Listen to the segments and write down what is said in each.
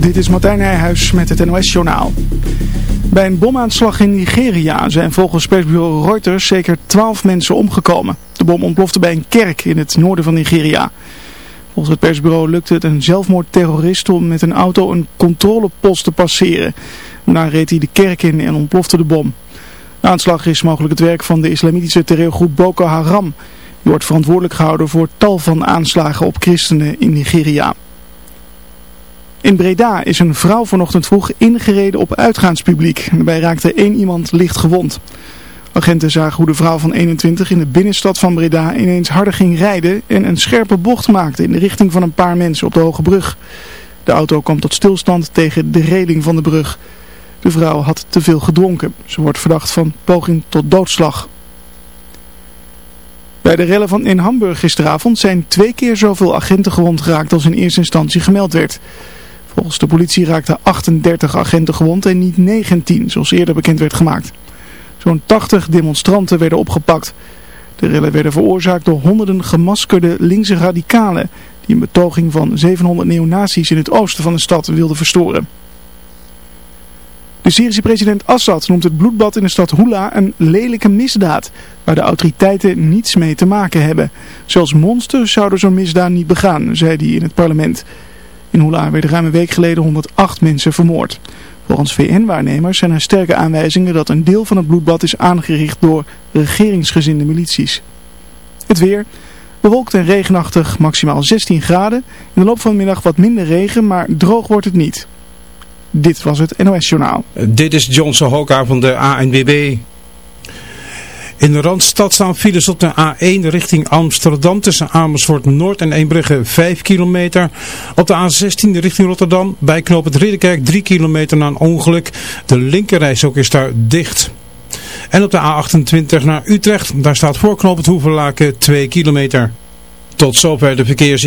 dit is Martijn Nijhuis met het NOS-journaal. Bij een bomaanslag in Nigeria zijn volgens persbureau Reuters zeker 12 mensen omgekomen. De bom ontplofte bij een kerk in het noorden van Nigeria. Volgens het persbureau lukte het een zelfmoordterrorist om met een auto een controlepost te passeren. Daarna reed hij de kerk in en ontplofte de bom. De aanslag is mogelijk het werk van de islamitische terreurgroep Boko Haram. Die wordt verantwoordelijk gehouden voor tal van aanslagen op christenen in Nigeria. In Breda is een vrouw vanochtend vroeg ingereden op uitgaanspubliek. Daarbij raakte één iemand licht gewond. Agenten zagen hoe de vrouw van 21 in de binnenstad van Breda ineens harder ging rijden en een scherpe bocht maakte in de richting van een paar mensen op de Hoge Brug. De auto kwam tot stilstand tegen de reling van de brug. De vrouw had te veel gedronken. Ze wordt verdacht van poging tot doodslag. Bij de rellen van in Hamburg gisteravond zijn twee keer zoveel agenten gewond geraakt als in eerste instantie gemeld werd. Volgens de politie raakten 38 agenten gewond en niet 19, zoals eerder bekend werd gemaakt. Zo'n 80 demonstranten werden opgepakt. De rellen werden veroorzaakt door honderden gemaskerde linkse radicalen die een betoging van 700 neonazies in het oosten van de stad wilden verstoren. De Syrische president Assad noemt het bloedbad in de stad Hula een lelijke misdaad, waar de autoriteiten niets mee te maken hebben. Zelfs monsters zouden zo'n misdaad niet begaan, zei hij in het parlement. In Hula werden ruim een week geleden 108 mensen vermoord. Volgens VN-waarnemers zijn er sterke aanwijzingen dat een deel van het bloedbad is aangericht door regeringsgezinde milities. Het weer, bewolkt en regenachtig, maximaal 16 graden. In de loop van de middag wat minder regen, maar droog wordt het niet. Dit was het NOS Journaal. Dit is Johnson Hoka van de ANWB. In de Randstad staan files op de A1 richting Amsterdam tussen Amersfoort Noord en Eembrugge 5 kilometer. Op de A16 richting Rotterdam bij knoop het Ridderkerk 3 kilometer na een ongeluk. De linkerreis ook is daar dicht. En op de A28 naar Utrecht, daar staat voor knoop het Hoevenlaken 2 kilometer. Tot zover de verkeers.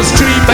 the street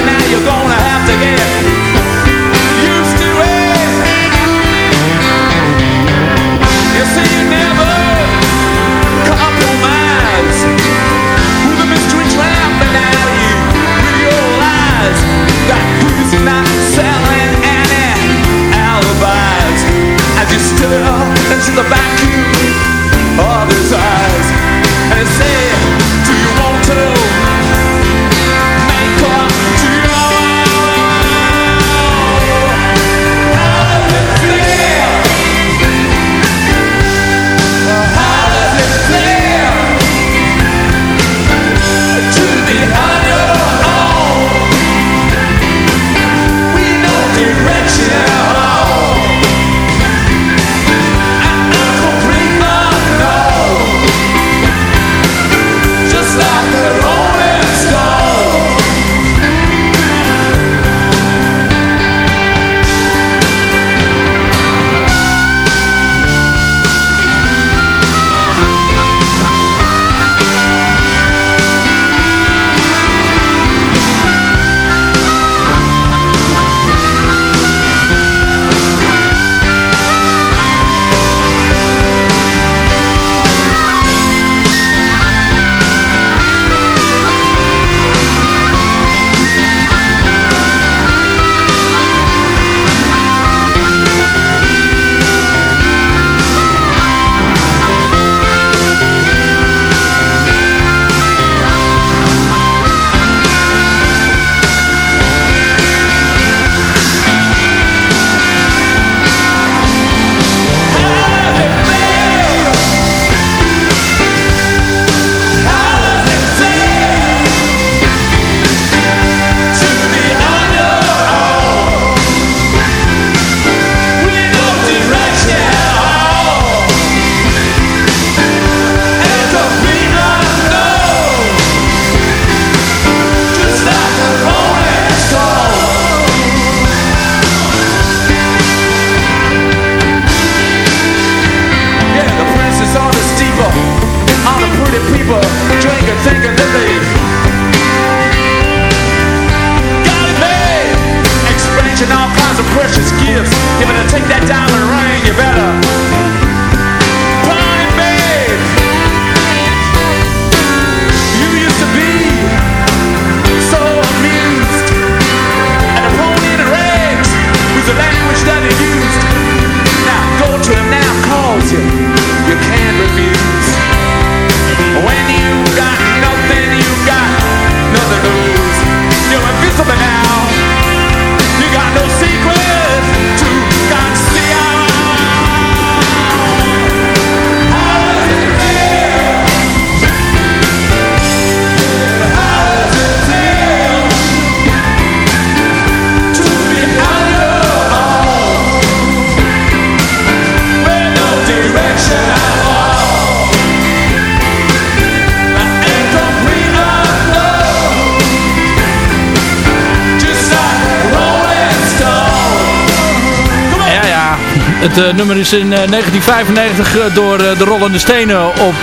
Het eh, nummer is in eh, 1995 eh, door eh, de Rollende Stenen op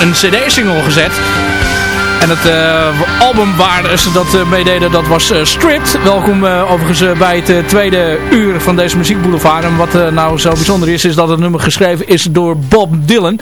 een cd-single gezet. En het eh, album waar ze dat eh, meededen, dat was Stripped. Welkom overigens bij het tweede uur van deze muziekboulevard. En wat nou zo bijzonder is, is dat het nummer geschreven is door Bob Dylan.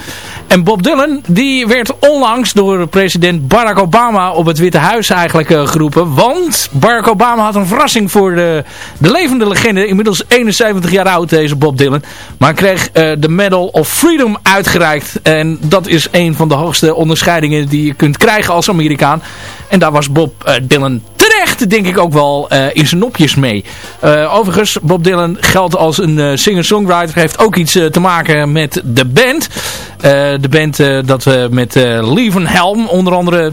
En Bob Dylan, die werd onlangs door president Barack Obama op het Witte Huis eigenlijk eh, geroepen. Want Barack Obama had een verrassing voor de, de levende legende. Inmiddels 71 jaar oud, deze Bob Dylan. Maar kreeg eh, de Medal of Freedom uitgereikt. En dat is een van de hoogste onderscheidingen die je kunt krijgen als Amerikaan. En daar was Bob eh, Dylan terecht, denk ik ook wel, eh, in zijn nopjes mee. Eh, overigens, Bob Dylan geldt als een eh, singer-songwriter. Heeft ook iets te maken met de band. De band dat we met uh, Helm onder andere...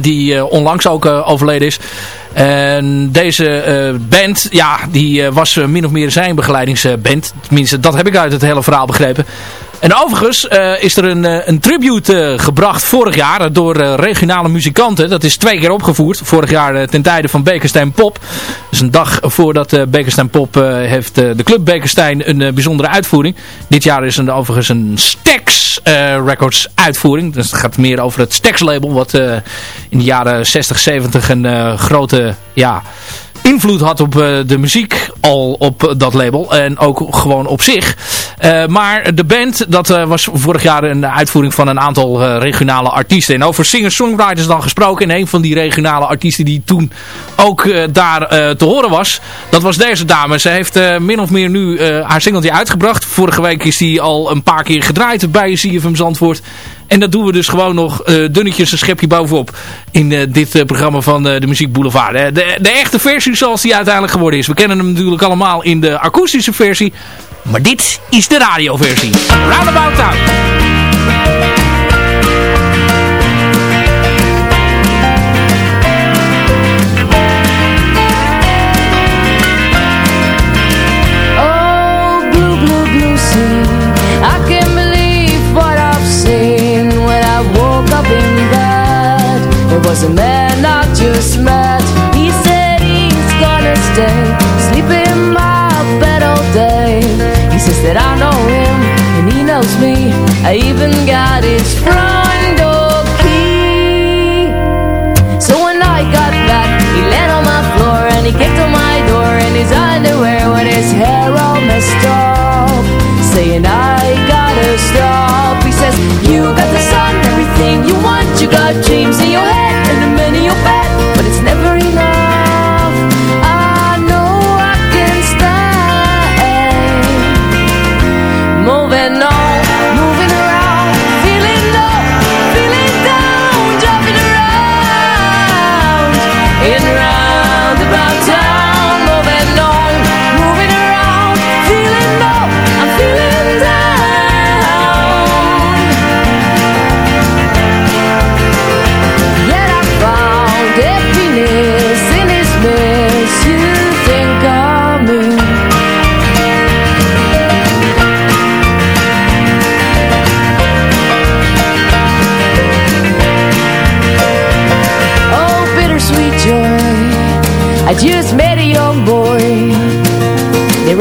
die onlangs ook overleden is. En deze band, ja, die was min of meer zijn begeleidingsband. Tenminste, dat heb ik uit het hele verhaal begrepen. En overigens eh, is er een, eh, een tribute eh, gebracht vorig jaar door regionale muzikanten. Dat is twee keer opgevoerd. Vorig jaar ten tijde van Bekenstein Pop. Dus een dag voordat uh, Bekenstein Pop heeft de club Bekenstein een bijzondere uitvoering. Dit jaar is er overigens een Stax Records uitvoering. Dus het gaat meer over het Stax label. Wat in de jaren 60, 70 een grote ja, invloed had op de muziek al op dat label. En ook gewoon op zich. maar de band, dat was vorig jaar een uitvoering van een aantal regionale artiesten. En over singer-songwriters dan gesproken. En een van die regionale artiesten die toen ook daar te horen was. Dat was deze dame. Ze heeft min of meer nu haar singeltje uitgebracht. Vorige week is die al een paar keer gedraaid bij CFM Zandvoort. En dat doen we dus gewoon nog uh, dunnetjes een schepje bovenop in uh, dit uh, programma van de Muziek Boulevard. De, de, echte versie zoals die uiteindelijk geworden is. We kennen hem natuurlijk allemaal in de akoestische versie. Maar dit is de radioversie. Roundabout Town. That I know. Him and he knows me. I even got his front door key. So when I got back He laid on my floor and he kicked on my door In his underwear with his hair all messed up Saying I gotta stop. He says you got the sun, everything you want. You got dreams in your head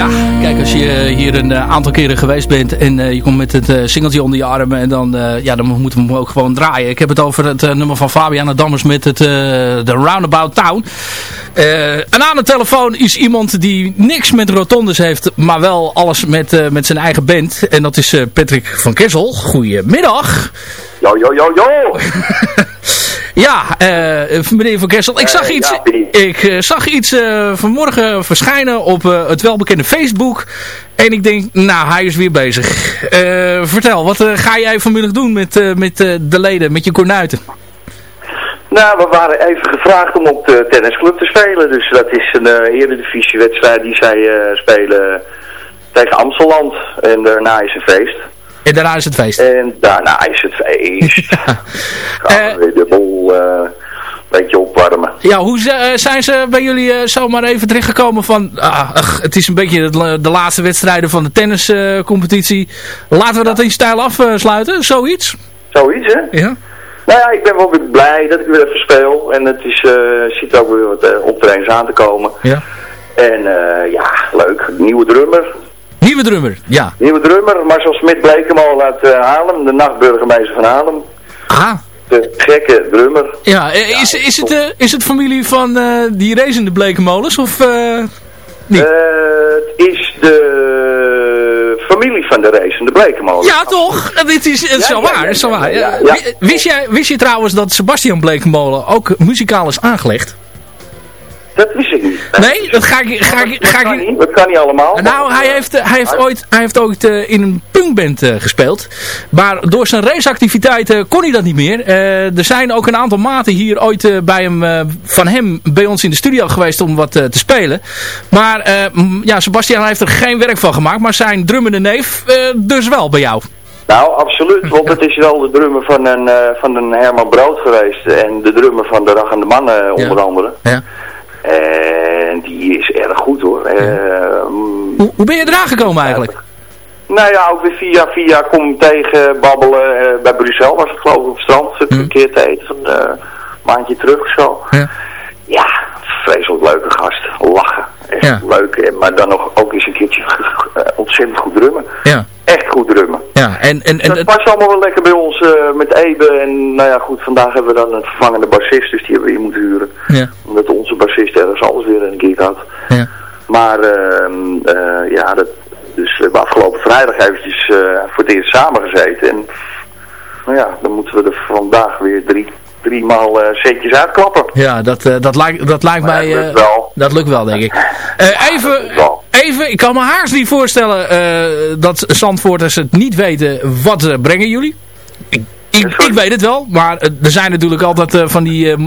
Tja, kijk, als je hier een eh, aantal keren geweest bent en eh, je komt met het eh, singeltje onder je armen en dan, eh, ja, dan moeten we hem ook gewoon draaien. Ik heb het over het eh, nummer van Fabiana Dammers met het, eh, de Roundabout Town. Eh, en aan de telefoon is iemand die niks met rotondes heeft, maar wel alles met, eh, met zijn eigen band. En dat is eh, Patrick van Kessel. Goedemiddag. Yo, yo, yo, yo! Ja, eh, meneer Van Kessel, ik zag Eh, iets, Jaapie. ik, eh, zag iets eh, vanmorgen verschijnen op eh, het welbekende Facebook. En ik denk, nou, hij is weer bezig. Eh, vertel, wat eh, ga jij vanmiddag doen met, eh, met eh, de leden, met je kornuiten? Nou, we waren even gevraagd om op de tennisclub te spelen. Dus dat is een uh, eredivisiewedstrijd die zij eh, spelen tegen Amsteland. En daarna is een feest. En daarna is het feest. En daarna is het feest. Gaan we weer de boel eh, een beetje opwarmen. Ja, hoe eh, zijn ze bij jullie eh, zomaar even terechtgekomen van... Ah, ach, het is een beetje de, laatste wedstrijden van de tenniscompetitie. Laten we dat in stijl afsluiten, zoiets? Zoiets, hè? Ja. Nou ja, ik ben wel weer blij dat ik weer even speel. En het is, eh ziet ook weer wat uh, optredens aan te komen. Ja. En eh, ja, leuk. Nieuwe drummer. Nieuwe drummer, ja. Nieuwe drummer, Marcel Smit Blekemolen uit eh, Haarlem. De nachtburgemeester van Haarlem. Ah. De gekke drummer. Ja, eh, is, is, het, eh, is het familie van die racende blekenmolens? Of, niet? Het is de familie van de Blekemolen. ja, toch? Dit is, het is Ja, zo ja, waar, ja, is waar. Wist, jij, wist je trouwens dat Sebastian Blekenmolen ook muzikaal is aangelegd? Dat wist ik niet. Nee, dat ga ik... Ga ik, Dat ga kan ik niet, dat kan niet allemaal. nou, hij heeft, eh, hij heeft ooit, hij heeft ooit eh, in een punkband eh, gespeeld. Maar door zijn raceactiviteiten kon hij dat niet meer. Er zijn ook een aantal maten hier ooit bij hem, van hem bij ons in de studio geweest om wat te spelen. Maar ja, Sebastian heeft er geen werk van gemaakt. Maar zijn drummende neef dus wel bij jou. Nou, absoluut. Want het is wel de drummer van een, van een Herman Brood geweest. En de drummer van de Rachende Mannen onder andere. Ja. En die is erg goed hoor. Eh, mm, Hoe, hoe ben je eraan gekomen eigenlijk? nou ja, ook weer via via kom tegen babbelen. eh, bij Brussel was het geloof ik op het strand. Een keer te eten. Van, eh, een maandje terug of zo. Ja. Ja, vreselijk leuke gast. Lachen. Echt Ja. leuk. En- Maar dan nog ook eens een keertje eh, ontzettend goed drummen. Ja. Echt goed drummen. Ja, en, en, en, Dat past allemaal wel lekker bij ons eh, met Ebe. En nou ja, goed, vandaag hebben we dan een vervangende bassist, dus die hebben we hier moeten huren. ja, Omdat onze bassist ergens anders weer een gig had. ja. Maar ehm, eh, ja, dat, dus we hebben afgelopen vrijdag eventjes eh, voor het eerst samengezeten. En nou ja, dan moeten we er vandaag weer drie, drie maal eh, setjes uitklappen. Ja, dat, eh, dat, lijkt, dat lijkt mij... dat lukt eh, wel. Dat lukt wel, denk ik. Even, even, ik kan me haast niet voorstellen dat Zandvoorters het niet weten. Wat eh, brengen jullie? Ik, ik, weet het wel, maar er zijn natuurlijk altijd van die, eh,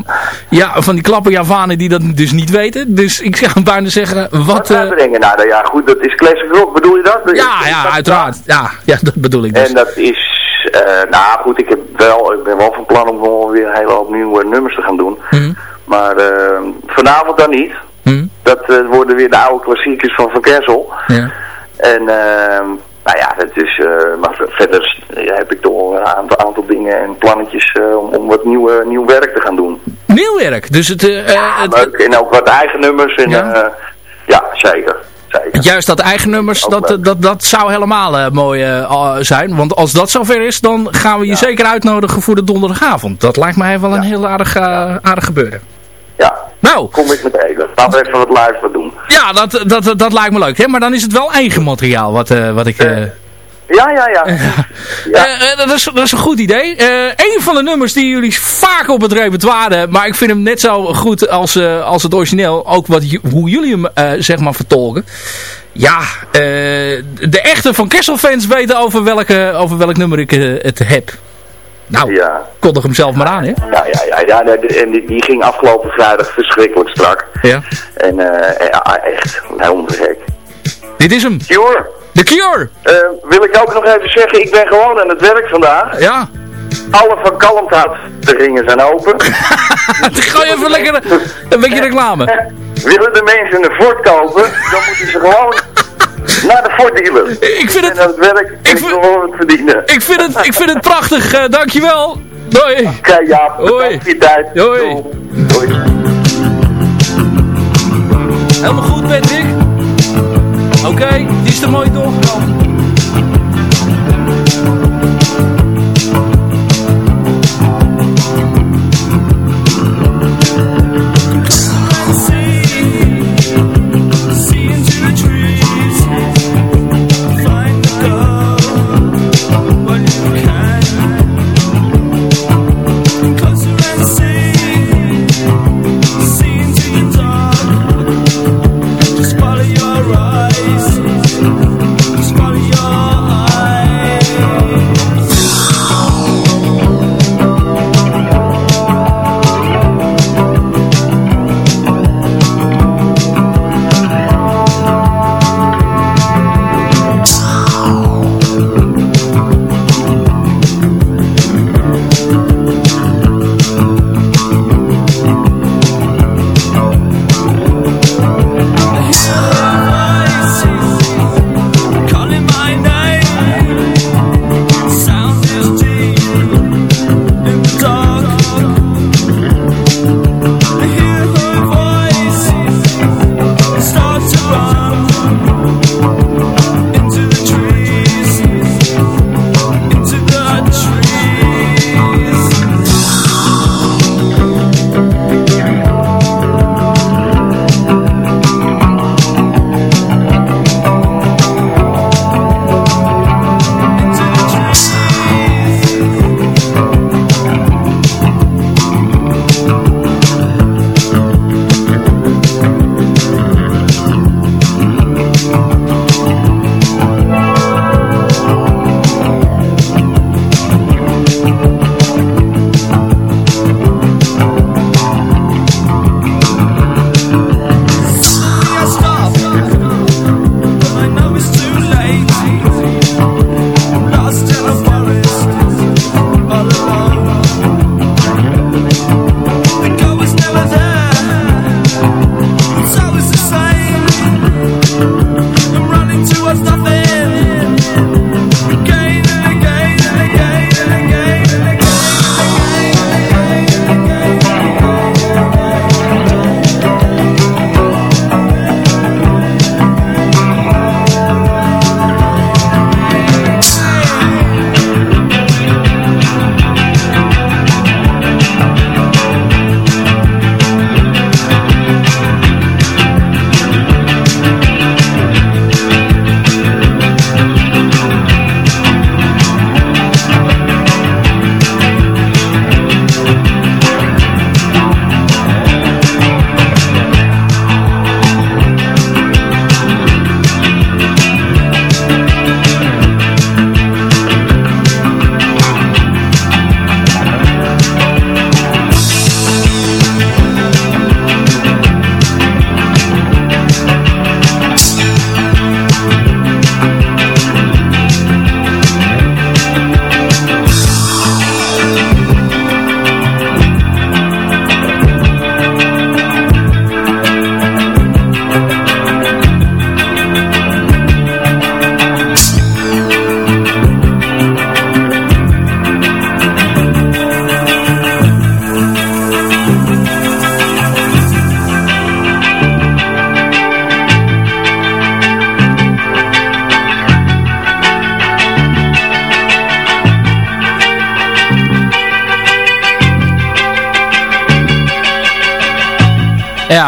ja, van die klappen Javanen die dat dus niet weten. Dus ik zou bijna zeggen, wat... Wat eh, brengen? Nou ja, goed, dat is classic rock, bedoel je dat? ja, ja, uiteraard. Ja, ja, dat bedoel ik dus. En dat is, eh, nou goed, ik, heb wel, ik ben wel van plan om wel weer een hele hoop nieuwe nummers te gaan doen. Mhm. Maar eh, vanavond dan niet. Hm? Dat eh, worden weer de oude klassiekers van Van Kessel. Ja. En ehm, nou ja, dat is, eh, maar ver- verder heb ik toch een aantal, aantal dingen en plannetjes om, om wat nieuwe, nieuw werk te gaan doen. Nieuw werk, dus het... Ja, het- leuk. En ook wat eigen nummers. En, ja zeker. Zeker. Juist dat eigen nummers, dat, dat, dat zou helemaal eh, mooi eh, zijn. Want als dat zover is, dan gaan we je zeker uitnodigen voor de donderdagavond. Dat lijkt mij wel een heel aardig, eh, aardig gebeuren. Ja, Nou, kom ik met even. Laten we even wat live wat doen. ja, dat, dat, dat, dat lijkt me leuk. Hè? Maar dan is het wel eigen materiaal wat, wat ik... Ja, ja, ja. ja. eh, eh, dat, is, dat is een goed idee. Eh een van de nummers die jullie vaak op het repertoire maar ik vind hem net zo goed als, als het origineel. Ook wat, hoe jullie hem zeg maar vertolken. Ja, de echte Van Kessel fans weten over, welke, over welk nummer ik het heb. Nou, ja. kondig hem zelf maar aan, hè? Ja, ja, ja, ja en die, die ging afgelopen vrijdag verschrikkelijk strak. Ja. En ja, echt, helemaal gek. Dit is hem. Cure, The Cure. eh, wil ik ook nog even zeggen, ik ben gewoon aan het werk vandaag. Ja. Alle van Kalmthout, de ringen zijn open. Gooi even lekker een beetje reclame. Willen de mensen een Ford kopen, dan moeten ze gewoon naar de Ford dealer. Ik vind het, ben aan het werk en ik wil wat verdienen. ik vind het, ik vind het prachtig. eh, dankjewel. Doei. Oké, ja, Hoi. je tijd. Doei. Doei. Helemaal goed, Patrick. Oké, die is er mooi doorgekomen.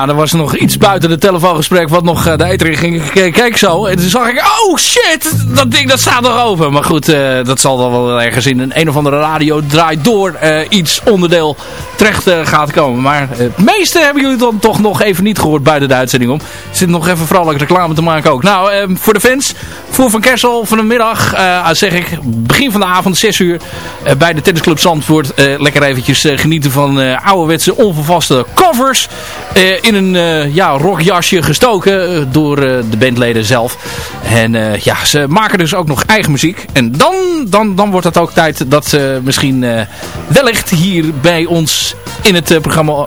Ja, er was nog iets buiten het telefoongesprek wat nog uh, de eter in ging. Keek zo en toen zag ik, oh shit, dat ding dat staat nog open. Maar goed, uh, dat zal dan wel ergens in een een of andere radio draait door uh, iets onderdeel terecht gaat komen. Maar het meeste hebben jullie dan toch nog even niet gehoord buiten de uitzending om. Zit nog even vooral reclame te maken ook. Nou, ehm, voor de fans, voor Van Kessel van de middag, zeg ik, begin van de avond, 6 uur, bij de tennisclub Zandvoort. lekker eventjes genieten van ouderwetse onvervaste covers. In een ja, rockjasje gestoken door de bandleden zelf. En ja, ze maken dus ook nog eigen muziek. En dan, dan, dan wordt het ook tijd dat ze misschien wellicht hier bij ons in het programma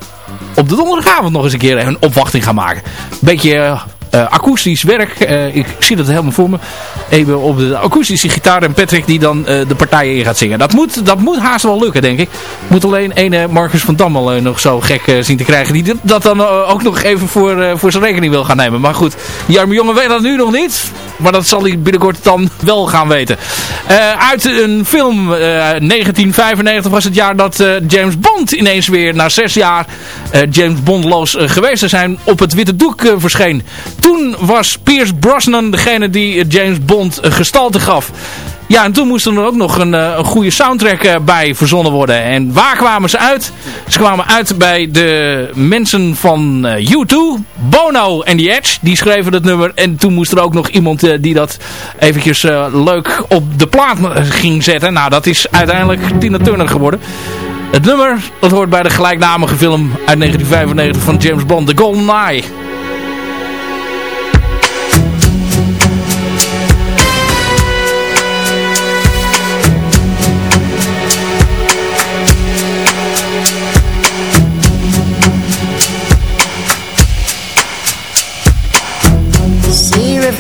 op de donderdagavond nog eens een keer een opwachting gaan maken. Beetje uh, akoestisch werk. Uh, ik zie dat helemaal voor me. Even op de akoestische gitaar en Patrick die dan uh, de partijen in gaat zingen. Dat moet, dat moet haast wel lukken, denk ik. Moet alleen ene Marcus van Dam nog zo gek zien te krijgen. Die dat dan ook nog even voor, voor zijn rekening wil gaan nemen. Maar goed, die jongen weet dat nu nog niet. Maar dat zal hij binnenkort dan wel gaan weten. uit een film, 1995 was het jaar dat James Bond ineens weer na zes jaar James Bondloos geweest te zijn op het witte doek verscheen. Toen was Pierce Brosnan degene die James Bond gestalte gaf. Ja, en toen moest er ook nog een, een goede soundtrack bij verzonnen worden. En waar kwamen ze uit? Ze kwamen uit bij de mensen van U2, Bono en The Edge. Die schreven het nummer. En toen moest er ook nog iemand die dat eventjes leuk op de plaat ging zetten. Nou, dat is uiteindelijk Tina Turner geworden. Het nummer, dat hoort bij de gelijknamige film uit 1995 van James Bond, The Golden Eye.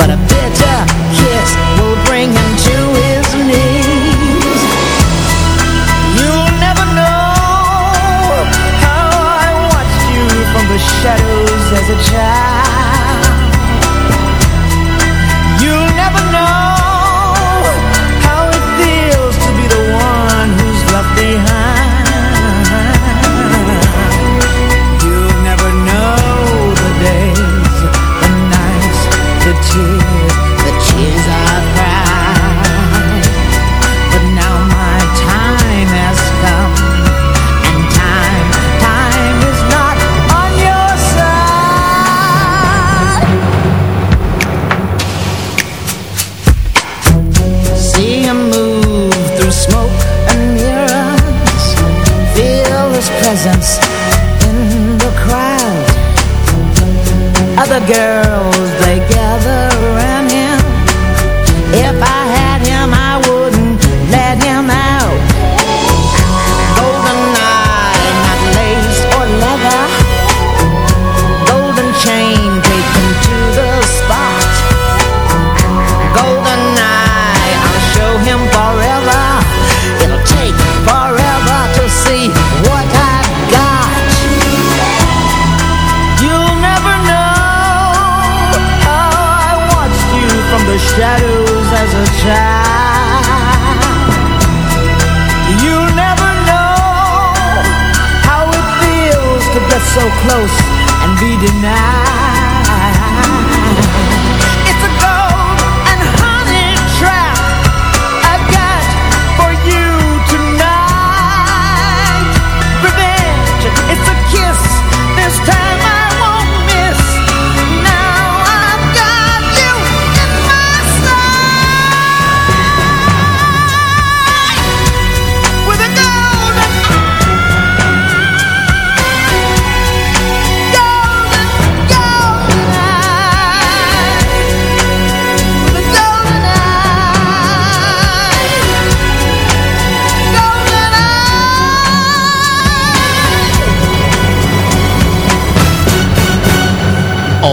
but I girl.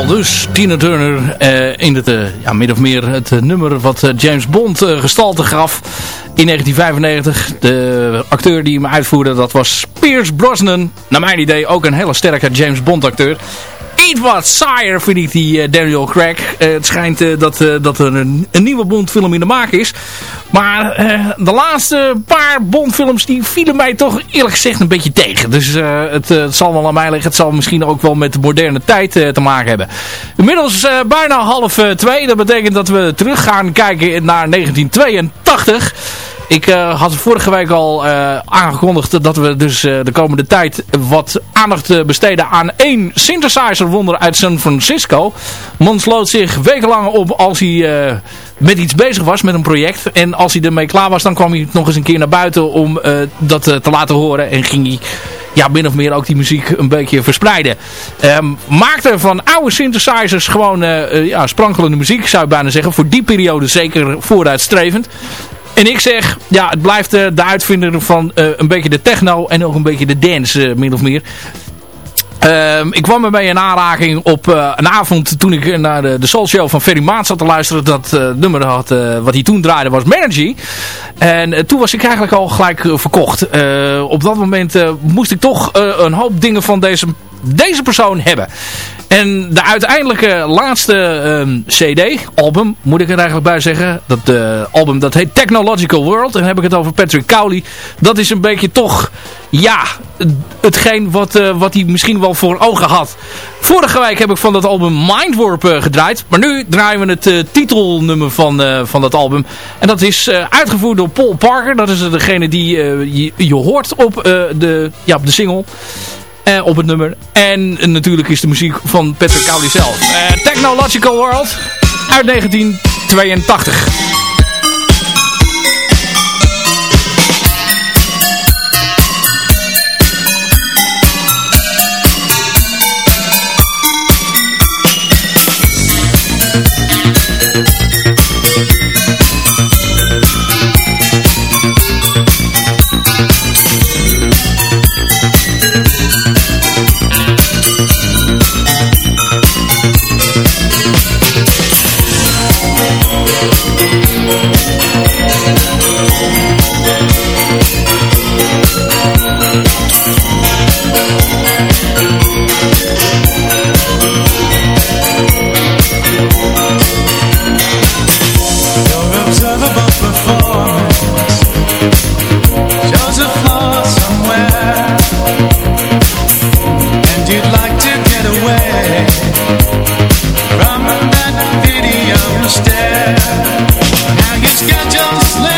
Dus Tina Turner uh, in het, uh, ja, min of meer het uh, nummer wat James Bond gestalte gaf in 1995. De acteur die hem uitvoerde dat was Pierce Brosnan. Naar mijn idee ook een hele sterke James Bond acteur wat saaier vind ik die uh, Daniel Craig. Uh, het schijnt uh, dat, dat er een, een, nieuwe Bondfilm in de maak is. Maar de laatste paar Bondfilms die vielen mij toch eerlijk gezegd een beetje tegen. Dus het, het, zal wel aan mij liggen. Het zal misschien ook wel met de moderne tijd te maken hebben. Inmiddels bijna half twee. Dat betekent dat we terug gaan kijken naar 1982. Ik uh, had vorige week al uh, aangekondigd dat we dus uh, de komende tijd wat aandacht besteden aan één synthesizer wonder uit San Francisco. Man sloot zich wekenlang op als hij met iets bezig was, met een project. En als hij ermee klaar was, dan kwam hij nog eens een keer naar buiten om dat te laten horen. En ging hij ja, min of meer ook die muziek een beetje verspreiden. Um, maakte van oude synthesizers gewoon ja, sprankelende muziek, zou ik bijna zeggen. Voor die periode zeker vooruitstrevend. En ik zeg, ja, het blijft uh, de uitvinder van uh, een beetje de techno en ook een beetje de dance, uh, min of meer. Uh, ik kwam ermee in aanraking op een avond toen ik naar de, de Soul Show van Ferry Maat zat te luisteren. Dat uh, nummer had, wat hij toen draaide was Energy. En toen was ik eigenlijk al gelijk verkocht. op dat moment moest ik toch een hoop dingen van deze, deze persoon hebben. En de uiteindelijke laatste um, cd, album, moet ik er eigenlijk bij zeggen. Dat uh, album dat heet Technological World. En dan heb ik het over Patrick Cowley. Dat is een beetje toch, ja, hetgeen wat, uh, wat hij misschien wel voor ogen had. Vorige week heb ik van dat album Mindwarp uh, gedraaid. Maar nu draaien we het titelnummer van, van dat album. En dat is uitgevoerd door Paul Parker. Dat is degene die je, je, hoort op, de, ja, op de single. Uh, op het nummer. En natuurlijk is de muziek van Patrick Cowley zelf. Uh, Technological World uit 1982. just let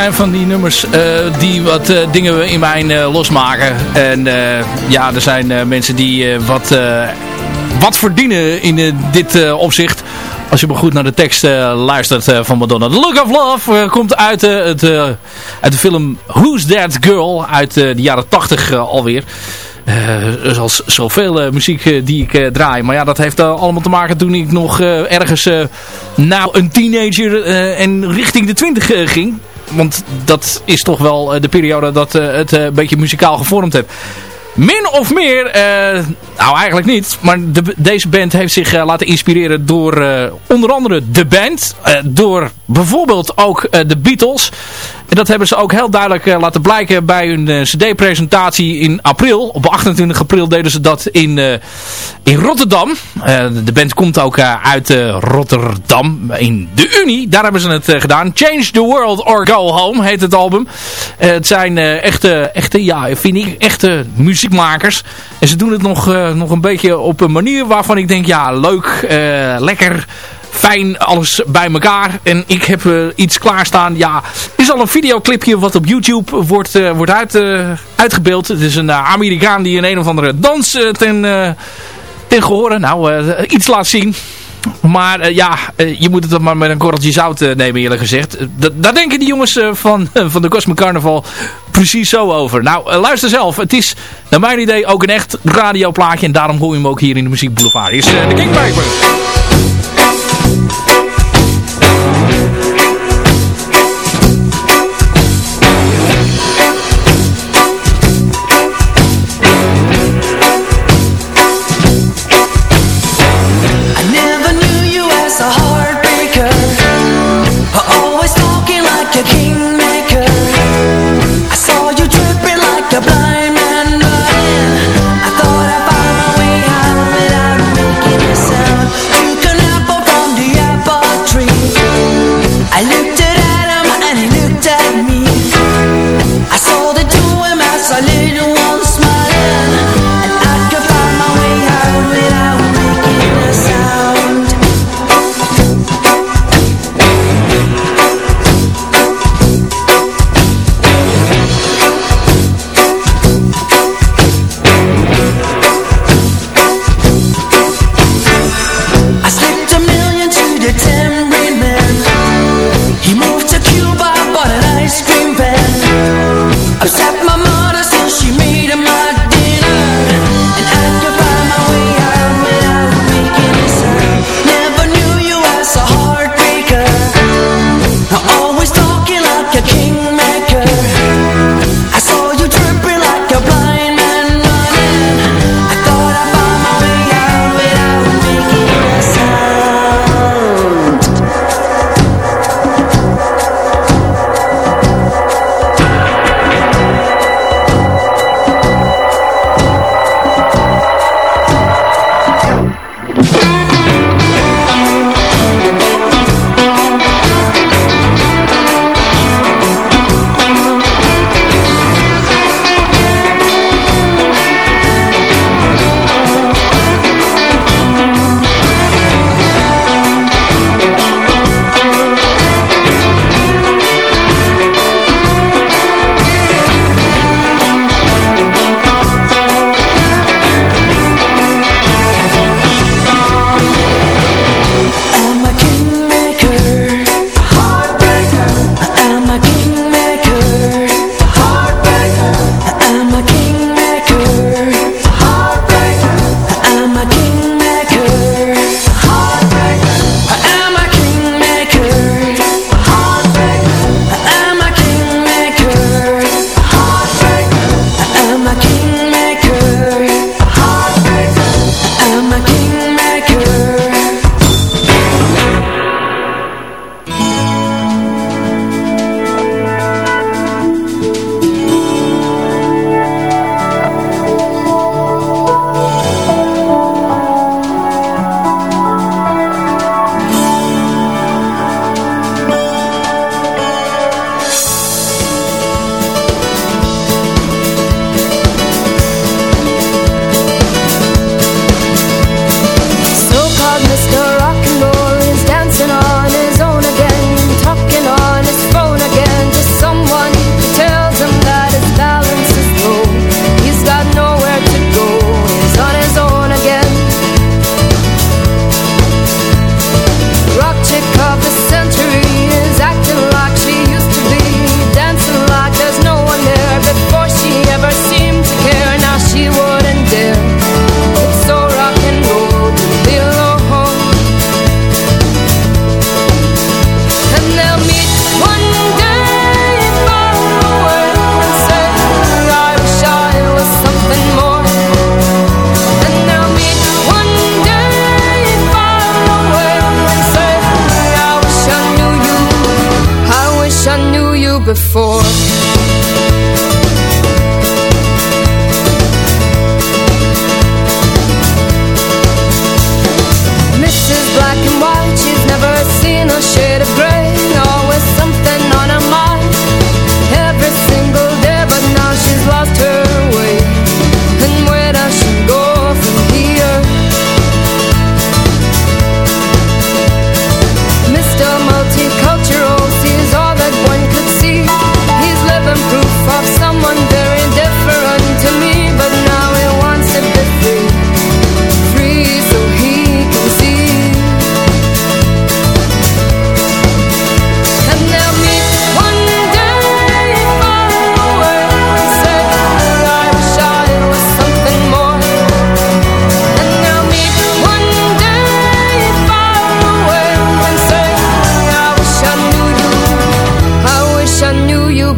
zijn van die nummers eh, die wat eh, dingen in mij eh, losmaken. En ja, er zijn mensen die wat, wat verdienen in dit opzicht. Als je maar goed naar de tekst luistert van Madonna. The Look of Love komt uit, het, uit de film Who's That Girl uit de jaren 80 alweer. Uh, zoals zoveel muziek die ik draai. Maar ja, dat heeft allemaal te maken toen ik nog ergens nou een teenager en richting de 20 ging want dat is toch wel eh, de periode dat eh, het eh, een beetje muzikaal gevormd heeft. Min of meer, nou eigenlijk niet, maar de, deze band heeft zich laten inspireren door onder andere de band. door bijvoorbeeld ook de Beatles. En dat hebben ze ook heel duidelijk uh, laten blijken bij hun uh, cd-presentatie in april. Op 28 april deden ze dat in, in Rotterdam. de band komt ook uit Rotterdam in de Unie. Daar hebben ze het gedaan. Change the World or Go Home heet het album. het zijn echte, echte, ja, vind ik, echte muziekmakers. En ze doen het nog, nog een beetje op een manier waarvan ik denk, ja, leuk, lekker fijn alles bij elkaar. En ik heb uh, iets klaarstaan. Ja, is al een videoclipje wat op YouTube wordt, uh, wordt uit, uh, uitgebeeld. Het is een Amerikaan die een een of andere dans ten, ten gehore. Nou, iets laat zien. Maar ja, je moet het maar met een korreltje zout nemen eerlijk gezegd. daar denken die jongens van, van de Cosmic Carnival precies zo over. Nou, luister zelf. Het is naar mijn idee ook een echt radioplaatje. En daarom hoor je hem ook hier in de Muziek Boulevard. Is de Kingmaker. You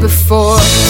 before.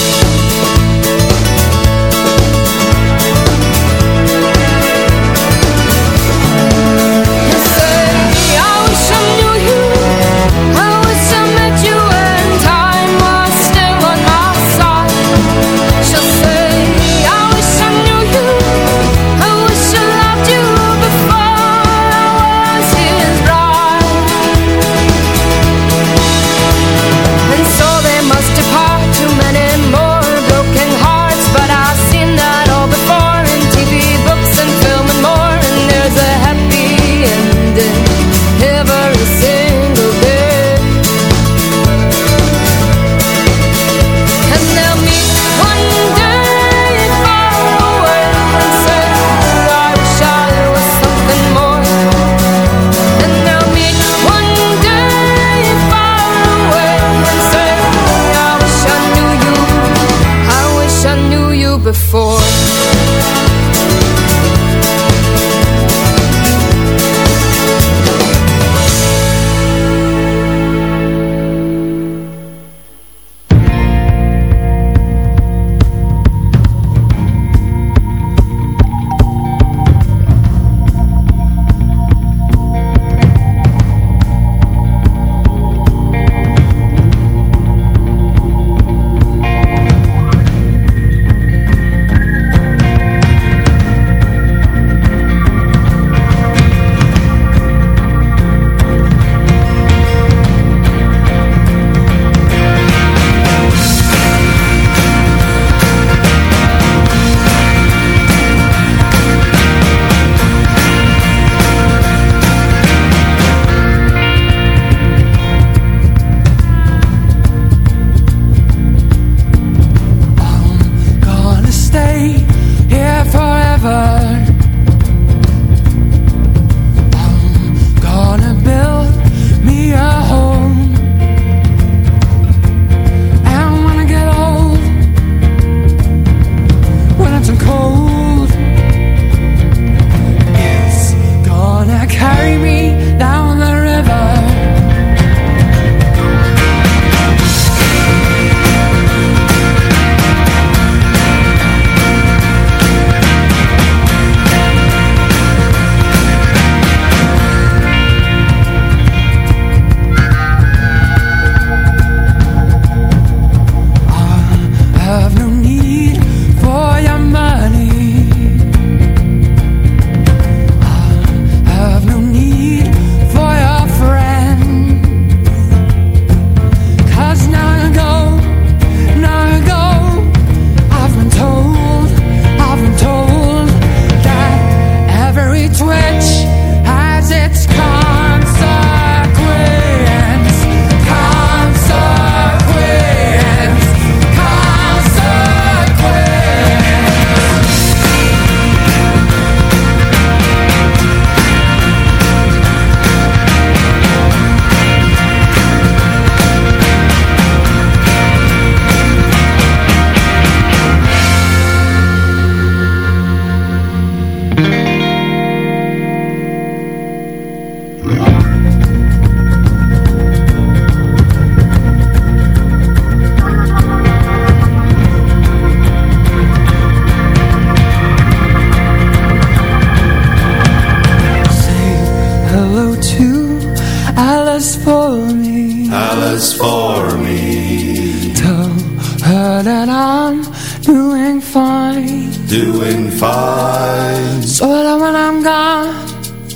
Doing fine. So that when I'm gone,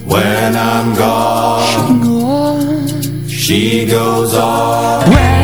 When I'm gone, can go on she goes on. with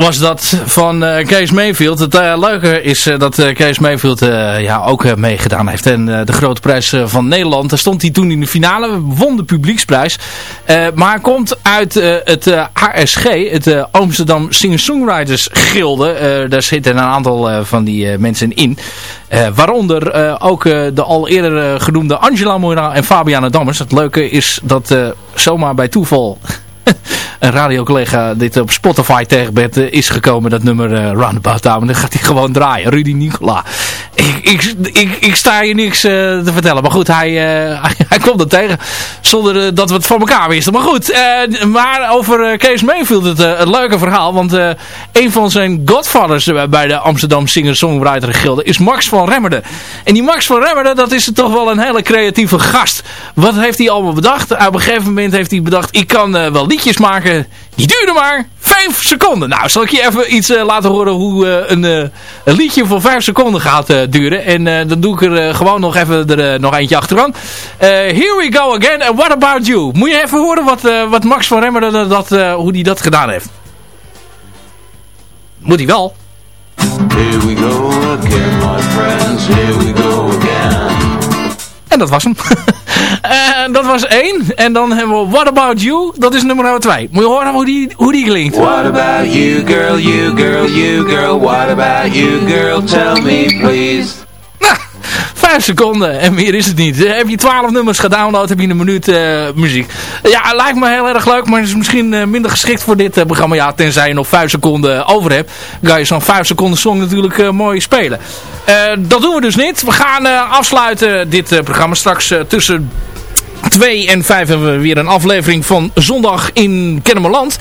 was dat van eh, Kees Mayfield. Het eh, leuke is eh, dat Kees Mayfield ja, ook meegedaan heeft. En de grote prijs van Nederland. Daar stond hij toen in de finale. Won de publieksprijs. Maar komt uit het ASG. Het Amsterdam Singer-Songwriters Gilde. Daar zitten een aantal van die mensen in. Waaronder ook de al eerder genoemde Angela Moira en Fabiana Dammers. Het leuke is dat zomaar bij toeval een radiocollega dit op Spotify tegen bent, eh, is gekomen, dat nummer uh, Roundabout Town. Dan gaat hij gewoon draaien. Rudy Nicola. Ik, ik, ik, sta hier niks eh, te vertellen. Maar goed, hij, eh, hij, kwam er tegen zonder eh, dat we het voor elkaar wisten. Maar goed, maar over Kees Mayfield het, het leuke verhaal. Want een van zijn godfathers bij de Amsterdam Singer-Songwriter Gilde is Max van Remmerden. En die Max van Remmerden, dat is toch wel een hele creatieve gast. Wat heeft hij allemaal bedacht? Op een gegeven moment heeft hij bedacht, ik kan wel liedjes maken. Die duren maar 5 seconden. Nou, zal ik je even iets eh, laten horen hoe eh, een, eh, een liedje voor 5 seconden gaat duren. En dan doe ik er gewoon nog even er, nog eentje achteraan. Here we go again. And what about you? Moet je even horen wat, wat Max van Remmeren dat, hoe hij dat gedaan heeft. Moet hij wel. Here we go again, my friends, here we go again. En dat was hem. En dat was één. En dan hebben we What About You. Dat is nummer twee. Moet je horen hoe die, hoe die klinkt. What about you, girl, you, girl, you, girl? What about you, girl? Tell me, please. Vijf seconden en meer is het niet. Eh, heb je twaalf nummers gedownload, heb je een minuut eh, muziek. Ja, lijkt me heel erg leuk, maar is misschien eh, minder geschikt voor dit eh, programma. Ja, tenzij je nog vijf seconden over hebt. Dan kan je zo'n vijf seconden song natuurlijk eh, mooi spelen. Eh, dat doen we dus niet. We gaan eh, afsluiten dit eh, programma straks eh, tussen 2 en 5 hebben we weer een aflevering van Zondag in Kennemerland.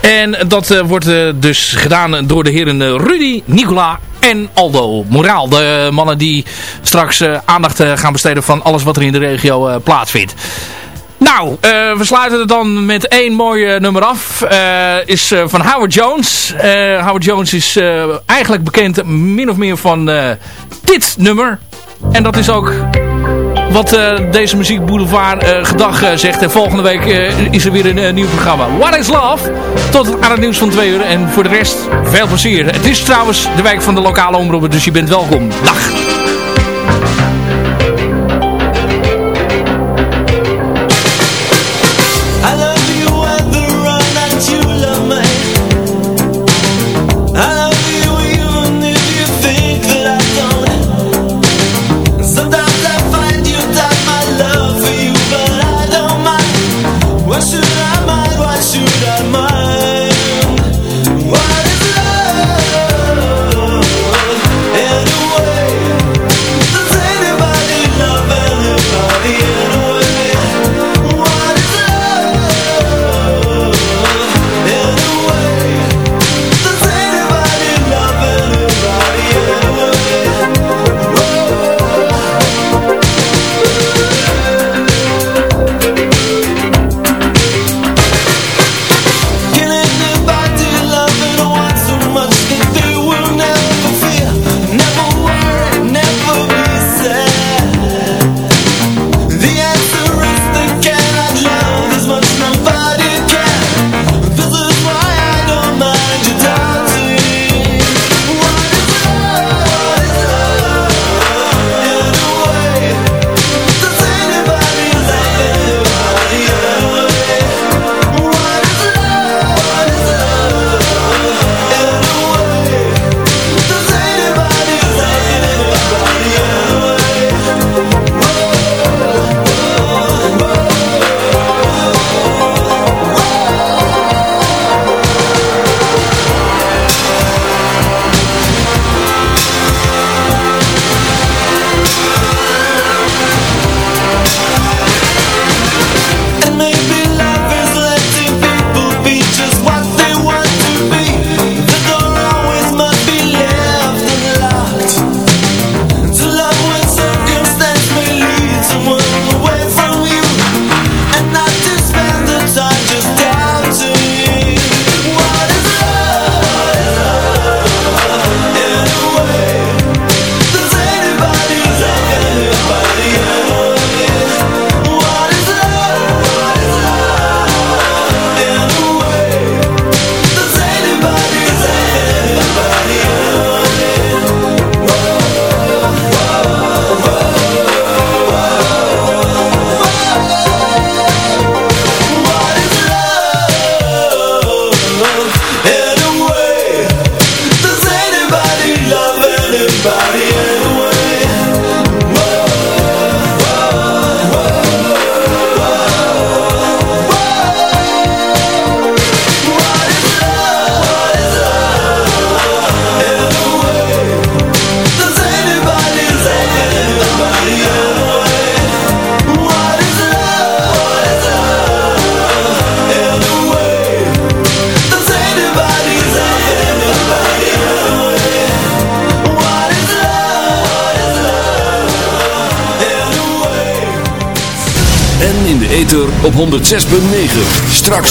En dat eh, wordt eh, dus gedaan door de heren eh, Rudy, Nicola en Aldo Moraal. De mannen die straks aandacht gaan besteden van alles wat er in de regio plaatsvindt. Nou, we sluiten het dan met één mooi nummer af. Is van Howard Jones. Howard Jones is eigenlijk bekend min of meer van dit nummer. En dat is ook wat eh, deze Muziek Boulevard eh, gedag eh, zegt. En volgende week is er weer een nieuw programma. What is Love? Tot aan het nieuws van twee uur. En voor de rest, veel plezier. Het is trouwens de wijk van de lokale omroepen, dus je bent welkom. Dag!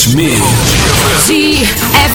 Mix.